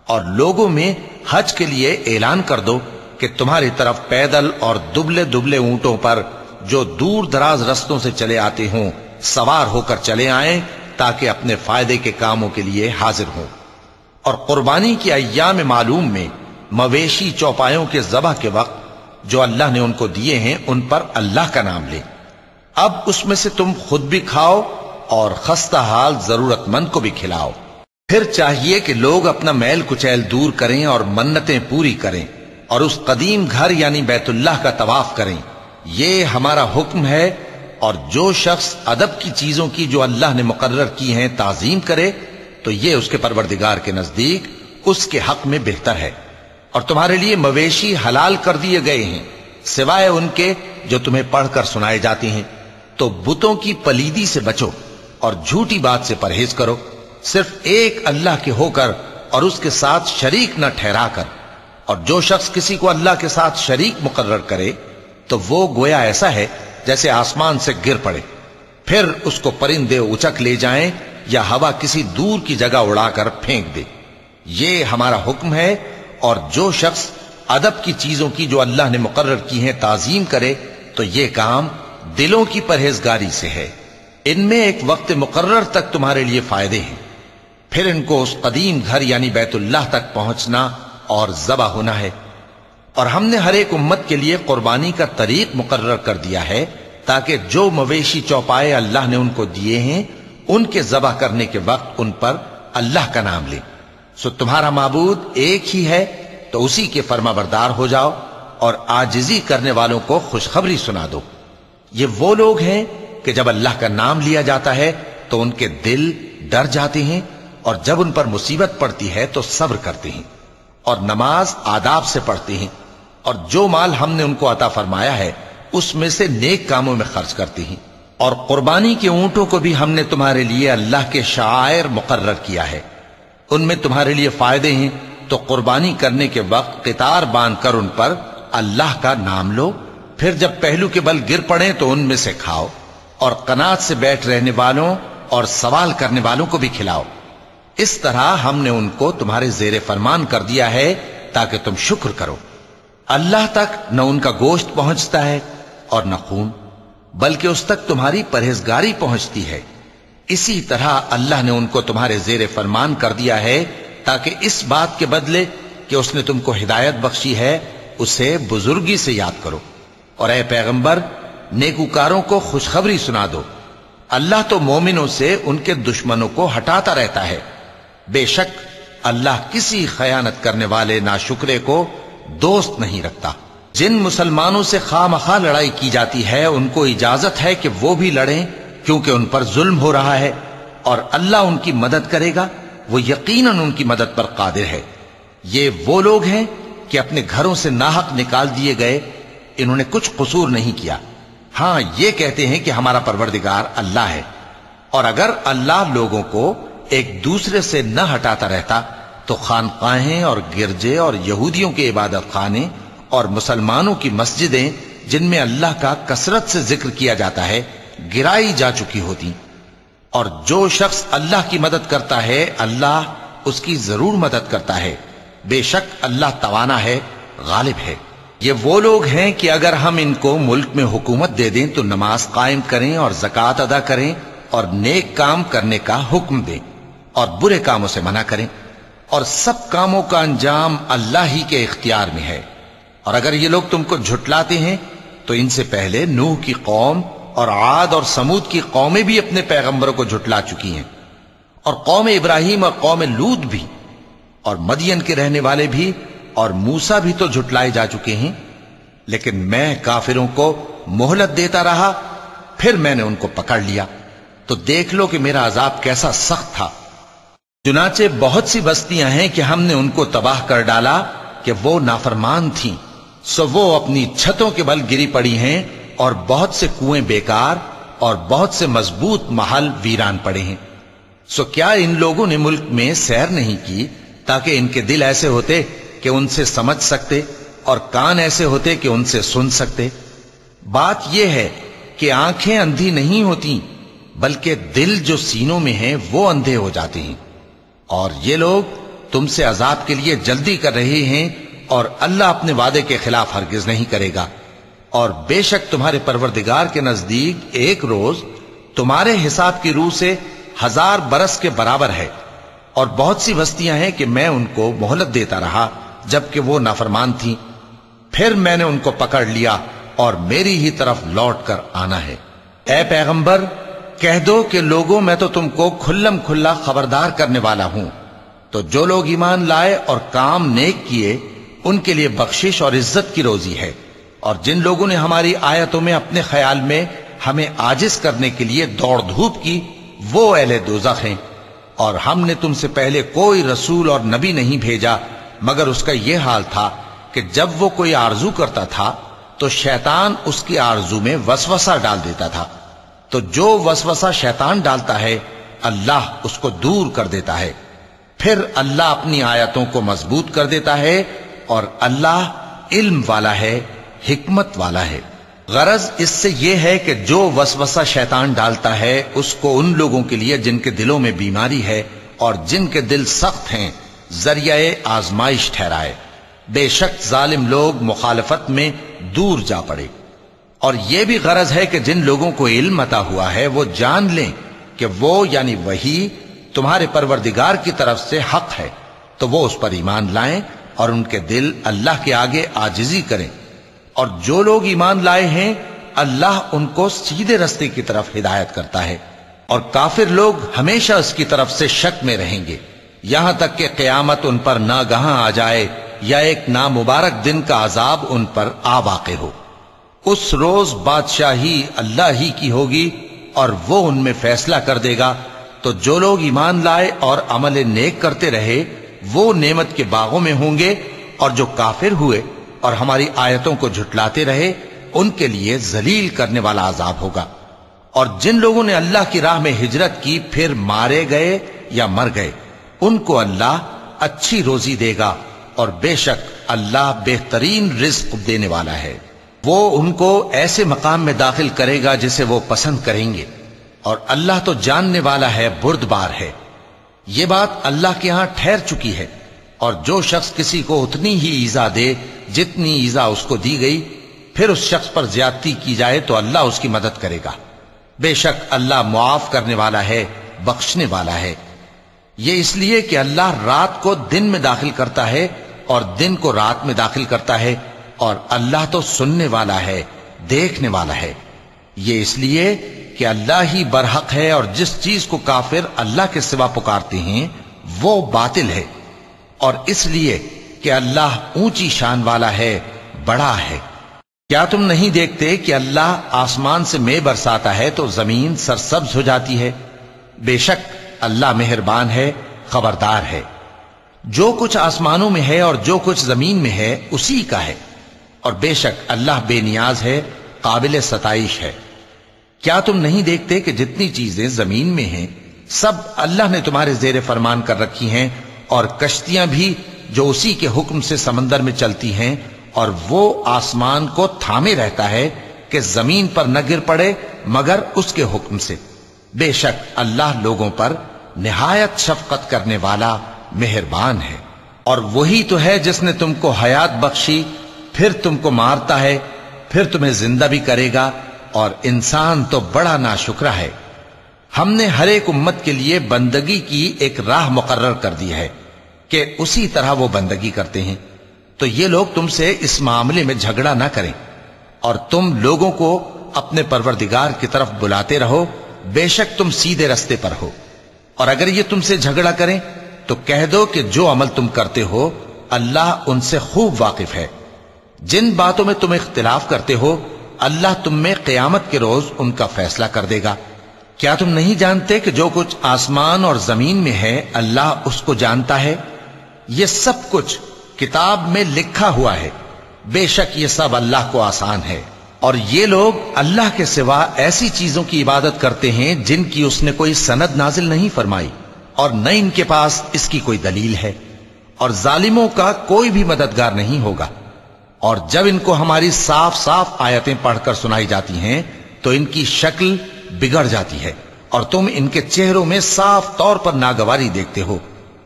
Speaker 1: اور لوگوں میں حج کے لیے اعلان کر دو کہ تمہاری طرف پیدل اور دبلے دبلے اونٹوں پر جو دور دراز رستوں سے چلے آتے ہوں، سوار ہو کر چلے آئیں تاکہ اپنے فائدے کے کاموں کے لیے حاضر ہوں۔ اور قربانی کی ایام معلوم میں مویشی چوپایوں کے ذبح کے وقت جو اللہ نے ان کو دیے ہیں، ان پر اللہ کا نام لے اب اس میں سے تم خود بھی کھاؤ اور خستہ حال ضرورت مند کو بھی کھلاؤ۔ پھر چاہیے کہ لوگ اپنا میل کچیل دور کریں اور منتیں پوری کریں۔ اور اس قدیم گھر یعنی بیت اللہ کا طواف کریں۔ یہ ہمارا حکم ہے اور جو شخص ادب کی چیزوں کی جو اللہ نے مقرر کی ہیں تعظیم کرے، تو یہ اس کے پروردگار کے نزدیک اس کے حق میں بہتر ہے۔ اور تمہارے لیے مویشی حلال کر دیے گئے ہیں، سوائے ان کے جو تمہیں پڑھ کر سنائے جاتے ہیں۔ تو بتوں کی پلیدی سے بچو اور جھوٹی بات سے پرہیز کرو۔ صرف ایک اللہ کے ہو کر اور اس کے ساتھ شریک نہ ٹھہرا کر۔ اور جو شخص کسی کو اللہ کے ساتھ شریک مقرر کرے، تو وہ گویا ایسا ہے جیسے آسمان سے گر پڑے۔ پھر اس کو پرندے اچک لے جائیں یا ہوا کسی دور کی جگہ اڑا کر پھینک دے۔ یہ ہمارا حکم ہے اور جو شخص ادب کی چیزوں کی جو اللہ نے مقرر کی ہیں تعظیم کرے، تو یہ کام دلوں کی پرہیزگاری سے ہے۔ ان میں ایک وقت مقرر تک تمہارے لیے فائدے ہیں۔ پھر ان کو اس قدیم گھر یعنی بیت اللہ تک پہنچنا اور ذبح ہونا ہے۔ اور ہم نے ہر ایک امت کے لیے قربانی کا طریق مقرر کر دیا ہے تاکہ جو مویشی چوپائے اللہ نے ان کو دیے ہیں، ان کے ذبح کرنے کے وقت ان پر اللہ کا نام لے۔ سو تمہارا معبود ایک ہی ہے، تو اسی کے فرما بردار ہو جاؤ اور آجزی کرنے والوں کو خوشخبری سنا دو۔ یہ وہ لوگ ہیں کہ جب اللہ کا نام لیا جاتا ہے، تو ان کے دل ڈر جاتے ہیں اور جب ان پر مصیبت پڑتی ہے، تو صبر کرتے ہیں۔ اور نماز آداب سے پڑھتے ہیں اور جو مال ہم نے ان کو عطا فرمایا ہے، اس میں سے نیک کاموں میں خرچ کرتے ہیں۔ اور قربانی کے اونٹوں کو بھی ہم نے تمہارے لیے اللہ کے شاعر مقرر کیا ہے۔ ان میں تمہارے لیے فائدے ہیں، تو قربانی کرنے کے وقت قطار باندھ کر ان پر اللہ کا نام لو۔ پھر جب پہلو کے بل گر پڑے تو ان میں سے کھاؤ۔ اور قنات سے بیٹھ رہنے والوں اور سوال کرنے والوں کو بھی کھلاؤ۔ اس طرح ہم نے ان کو تمہارے زیر فرمان کر دیا ہے تاکہ تم شکر کرو۔ اللہ تک نہ ان کا گوشت پہنچتا ہے اور نہ خون، بلکہ اس تک تمہاری پرہیزگاری پہنچتی ہے۔ اسی طرح اللہ نے ان کو تمہارے زیر فرمان کر دیا ہے تاکہ اس بات کے بدلے کہ اس نے تم کو ہدایت بخشی ہے، اسے بزرگی سے یاد کرو۔ اور اے پیغمبر، نیکوکاروں کو خوشخبری سنا دو۔ اللہ تو مومنوں سے ان کے دشمنوں کو ہٹاتا رہتا ہے۔ بے شک اللہ کسی خیانت کرنے والے ناشکرے کو دوست نہیں رکھتا۔ جن مسلمانوں سے خواہ لڑائی کی جاتی ہے، ان کو اجازت ہے کہ وہ بھی لڑیں، کیونکہ ان پر ظلم ہو رہا ہے اور اللہ ان کی مدد کرے گا، وہ یقیناً ان کی مدد پر قادر ہے۔ یہ وہ لوگ ہیں کہ اپنے گھروں سے ناحق نکال دیے گئے، انہوں نے کچھ قصور نہیں کیا۔ ہاں یہ کہتے ہیں کہ ہمارا پروردگار اللہ ہے۔ اور اگر اللہ لوگوں کو ایک دوسرے سے نہ ہٹاتا رہتا، تو خانقاہیں اور گرجے اور یہودیوں کے عبادت خانے اور مسلمانوں کی مسجدیں، جن میں اللہ کا کثرت سے ذکر کیا جاتا ہے، گرائی جا چکی ہوتی۔ اور جو شخص اللہ کی مدد کرتا ہے، اللہ اس کی ضرور مدد کرتا ہے۔ بے شک اللہ توانا ہے، غالب ہے۔ یہ وہ لوگ ہیں کہ اگر ہم ان کو ملک میں حکومت دے دیں، تو نماز قائم کریں اور زکوٰۃ ادا کریں اور نیک کام کرنے کا حکم دیں۔ اور برے کاموں سے منع کریں اور سب کاموں کا انجام اللہ ہی کے اختیار میں ہے۔ اور اگر یہ لوگ تم کو جھٹلاتے ہیں، تو ان سے پہلے نوح کی قوم اور عاد اور سمود کی قومیں بھی اپنے پیغمبروں کو جھٹلا چکی ہیں۔ اور قوم ابراہیم اور قوم لود بھی، اور مدین کے رہنے والے بھی، اور موسا بھی تو جھٹلائے جا چکے ہیں۔ لیکن میں کافروں کو مہلت دیتا رہا، پھر میں نے ان کو پکڑ لیا۔ تو دیکھ لو کہ میرا عذاب کیسا سخت تھا۔ چنانچہ بہت سی بستیاں ہیں کہ ہم نے ان کو تباہ کر ڈالا کہ وہ نافرمان تھیں۔ سو وہ اپنی چھتوں کے بل گری پڑی ہیں اور بہت سے کنویں بیکار اور بہت سے مضبوط محل ویران پڑے ہیں۔ سو کیا ان لوگوں نے ملک میں سیر نہیں کی تاکہ ان کے دل ایسے ہوتے کہ ان سے سمجھ سکتے اور کان ایسے ہوتے کہ ان سے سن سکتے؟ بات یہ ہے کہ آنکھیں اندھی نہیں ہوتی بلکہ دل جو سینوں میں ہیں وہ اندھے ہو جاتے ہیں۔ اور یہ لوگ تم سے عذاب کے لیے جلدی کر رہے ہیں اور اللہ اپنے وعدے کے خلاف ہرگز نہیں کرے گا۔ اور بے شک تمہارے پروردگار کے نزدیک ایک روز تمہارے حساب کی روح سے ہزار برس کے برابر ہے۔ اور بہت سی وستیاں ہیں کہ میں ان کو مہلت دیتا رہا جبکہ وہ نافرمان تھیں۔ پھر میں نے ان کو پکڑ لیا اور میری ہی طرف لوٹ کر آنا ہے۔ اے پیغمبر کہہ دو کہ لوگوں میں تو تم کو کھلم کھلا خبردار کرنے والا ہوں۔ تو جو لوگ ایمان لائے اور کام نیک کیے، ان کے لیے بخشش اور عزت کی روزی ہے۔ اور جن لوگوں نے ہماری آیتوں میں اپنے خیال میں ہمیں آجز کرنے کے لیے دوڑ دھوپ کی، وہ اہل دوزخ ہیں۔ اور ہم نے تم سے پہلے کوئی رسول اور نبی نہیں بھیجا، مگر اس کا یہ حال تھا کہ جب وہ کوئی آرزو کرتا تھا، تو شیطان اس کی آرزو میں وسوسہ ڈال دیتا تھا۔ تو جو وسوسہ شیطان ڈالتا ہے، اللہ اس کو دور کر دیتا ہے۔ پھر اللہ اپنی آیتوں کو مضبوط کر دیتا ہے اور اللہ علم والا ہے، حکمت والا ہے۔ غرض اس سے یہ ہے کہ جو وسوسہ شیطان ڈالتا ہے، اس کو ان لوگوں کے لیے جن کے دلوں میں بیماری ہے اور جن کے دل سخت ہیں، ذریعہ آزمائش ٹھہرائے۔ بے شک ظالم لوگ مخالفت میں دور جا پڑے۔ اور یہ بھی غرض ہے کہ جن لوگوں کو علم عطا ہوا ہے، وہ جان لیں کہ وہ یعنی وہی تمہارے پروردگار کی طرف سے حق ہے۔ تو وہ اس پر ایمان لائیں اور ان کے دل اللہ کے آگے آجزی کریں۔ اور جو لوگ ایمان لائے ہیں، اللہ ان کو سیدھے رستے کی طرف ہدایت کرتا ہے۔ اور کافر لوگ ہمیشہ اس کی طرف سے شک میں رہیں گے۔ یہاں تک کہ قیامت ان پر نہ گہاں آ جائے یا ایک نامبارک دن کا عذاب ان پر آ واقع ہو۔ اس روز بادشاہی اللہ ہی کی ہوگی اور وہ ان میں فیصلہ کر دے گا۔ تو جو لوگ ایمان لائے اور عمل نیک کرتے رہے، وہ نعمت کے باغوں میں ہوں گے اور جو کافر ہوئے اور ہماری آیتوں کو جھٹلاتے رہے، ان کے لیے ذلیل کرنے والا عذاب ہوگا۔ اور جن لوگوں نے اللہ کی راہ میں ہجرت کی، پھر مارے گئے یا مر گئے، ان کو اللہ اچھی روزی دے گا اور بے شک اللہ بہترین رزق دینے والا ہے۔ وہ ان کو ایسے مقام میں داخل کرے گا جسے وہ پسند کریں گے۔ اور اللہ تو جاننے والا ہے برد بار ہے۔ یہ بات اللہ کے ہاں ٹھہر چکی ہے۔ اور جو شخص کسی کو اتنی ہی ایزا دے جتنی ایزا اس کو دی گئی، پھر اس شخص پر زیادتی کی جائے تو اللہ اس کی مدد کرے گا۔ بے شک اللہ معاف کرنے والا ہے، بخشنے والا ہے۔ یہ اس لیے کہ اللہ رات کو دن میں داخل کرتا ہے اور دن کو رات میں داخل کرتا ہے۔ اور اللہ تو سننے والا ہے، دیکھنے والا ہے۔ یہ اس لیے کہ اللہ ہی برحق ہے اور جس چیز کو کافر اللہ کے سوا پکارتے ہیں، وہ باطل ہے۔ اور اس لیے کہ اللہ اونچی شان والا ہے، بڑا ہے۔ کیا تم نہیں دیکھتے کہ اللہ آسمان سے میں برساتا ہے تو زمین سرسبز ہو جاتی ہے؟ بے شک اللہ مہربان ہے، خبردار ہے۔ جو کچھ آسمانوں میں ہے اور جو کچھ زمین میں ہے، اسی کا ہے۔ اور بے شک اللہ بے نیاز ہے، قابل ستائش ہے۔ کیا تم نہیں دیکھتے کہ جتنی چیزیں زمین میں ہیں، سب اللہ نے تمہارے زیر فرمان کر رکھی ہیں اور کشتیاں بھی جو اسی کے حکم سے سمندر میں چلتی ہیں اور وہ آسمان کو تھامے رہتا ہے کہ زمین پر نہ گر پڑے مگر اس کے حکم سے۔ بے شک اللہ لوگوں پر نہایت شفقت کرنے والا مہربان ہے۔ اور وہی تو ہے جس نے تم کو حیات بخشی پھر تم کو مارتا ہے، پھر تمہیں زندہ بھی کرے گا، اور انسان تو بڑا نا ہے۔ ہم نے ہر ایک امت کے لیے بندگی کی ایک راہ مقرر کر دی ہے کہ اسی طرح وہ بندگی کرتے ہیں۔ تو یہ لوگ تم سے اس معاملے میں جھگڑا نہ کریں۔ اور تم لوگوں کو اپنے پروردگار کی طرف بلاتے رہو، بے شک تم سیدھے رستے پر ہو۔ اور اگر یہ تم سے جھگڑا کریں، تو کہہ دو کہ جو عمل تم کرتے ہو، اللہ ان سے خوب واقف ہے۔ جن باتوں میں تم اختلاف کرتے ہو، اللہ تم میں قیامت کے روز ان کا فیصلہ کر دے گا۔ کیا تم نہیں جانتے کہ جو کچھ آسمان اور زمین میں ہے، اللہ اس کو جانتا ہے؟ یہ سب کچھ کتاب میں لکھا ہوا ہے۔ بے شک یہ سب اللہ کو آسان ہے۔ اور یہ لوگ اللہ کے سوا ایسی چیزوں کی عبادت کرتے ہیں جن کی اس نے کوئی سند نازل نہیں فرمائی، اور نہ ان کے پاس اس کی کوئی دلیل ہے۔ اور ظالموں کا کوئی بھی مددگار نہیں ہوگا۔ اور جب ان کو ہماری صاف صاف آیتیں پڑھ کر سنائی جاتی ہیں، تو ان کی شکل بگڑ جاتی ہے اور تم ان کے چہروں میں صاف طور پر ناگواری دیکھتے ہو۔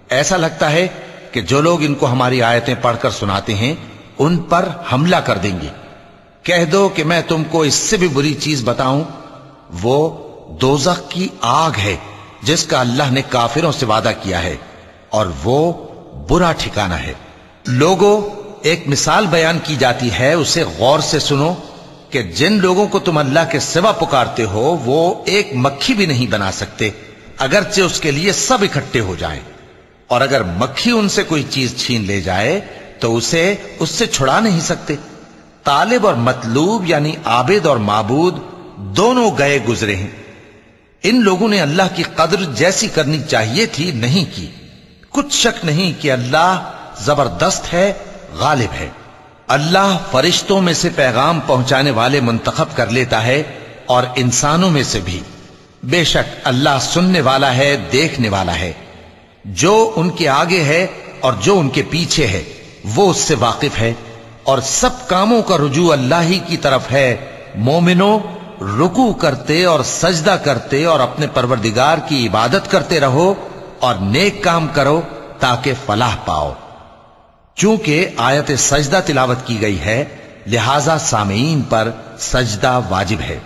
Speaker 1: ایسا لگتا ہے کہ جو لوگ ان کو ہماری آیتیں پڑھ کر سناتے ہیں، ان پر حملہ کر دیں گے۔ کہہ دو کہ میں تم کو اس سے بھی بری چیز بتاؤں، وہ دوزخ کی آگ ہے، جس کا اللہ نے کافروں سے وعدہ کیا ہے، اور وہ برا ٹھکانہ ہے۔ لوگوں ایک مثال بیان کی جاتی ہے، اسے غور سے سنو کہ جن لوگوں کو تم اللہ کے سوا پکارتے ہو، وہ ایک مکھی بھی نہیں بنا سکتے، اگرچہ اس کے لیے سب اکٹھے ہو جائیں۔ اور اگر مکھی ان سے کوئی چیز چھین لے جائے، تو اسے اس سے چھڑا نہیں سکتے۔ طالب اور مطلوب یعنی عابد اور معبود دونوں گئے گزرے ہیں۔ ان لوگوں نے اللہ کی قدر جیسی کرنی چاہیے تھی، نہیں کی۔ کچھ شک نہیں کہ اللہ زبردست ہے غالب ہے۔ اللہ فرشتوں میں سے پیغام پہنچانے والے منتخب کر لیتا ہے اور انسانوں میں سے بھی۔ بے شک اللہ سننے والا ہے، دیکھنے والا ہے۔ جو ان کے آگے ہے اور جو ان کے پیچھے ہے، وہ اس سے واقف ہے۔ اور سب کاموں کا رجوع اللہ ہی کی طرف ہے۔ مومنوں رکو کرتے اور سجدہ کرتے اور اپنے پروردگار کی عبادت کرتے رہو اور نیک کام کرو تاکہ فلاح پاؤ۔ چونکہ آیت سجدہ تلاوت کی گئی ہے، لہذا سامعین پر سجدہ واجب ہے۔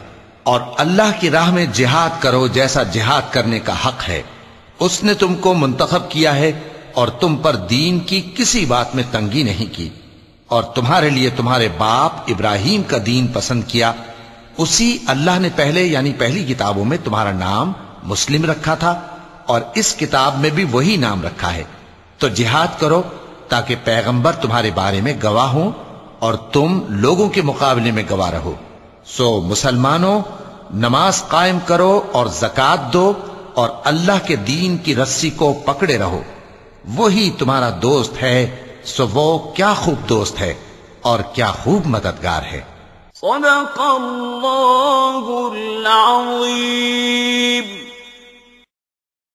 Speaker 1: اور اللہ کی راہ میں جہاد کرو جیسا جہاد کرنے کا حق ہے۔ اس نے تم کو منتخب کیا ہے اور تم پر دین کی کسی بات میں تنگی نہیں کی۔ اور تمہارے لیے تمہارے باپ ابراہیم کا دین پسند کیا۔ اسی اللہ نے پہلے یعنی پہلی کتابوں میں تمہارا نام مسلم رکھا تھا اور اس کتاب میں بھی وہی نام رکھا ہے۔ تو جہاد کرو تاکہ پیغمبر تمہارے بارے میں گواہ ہوں اور تم لوگوں کے مقابلے میں گواہ رہو۔ سو مسلمانوں، نماز قائم کرو اور زکات دو اور اللہ کے دین کی رسی کو پکڑے رہو۔ وہی تمہارا دوست ہے، سو وہ کیا خوب دوست ہے اور کیا خوب مددگار ہے۔
Speaker 3: صدق اللہ العظیم۔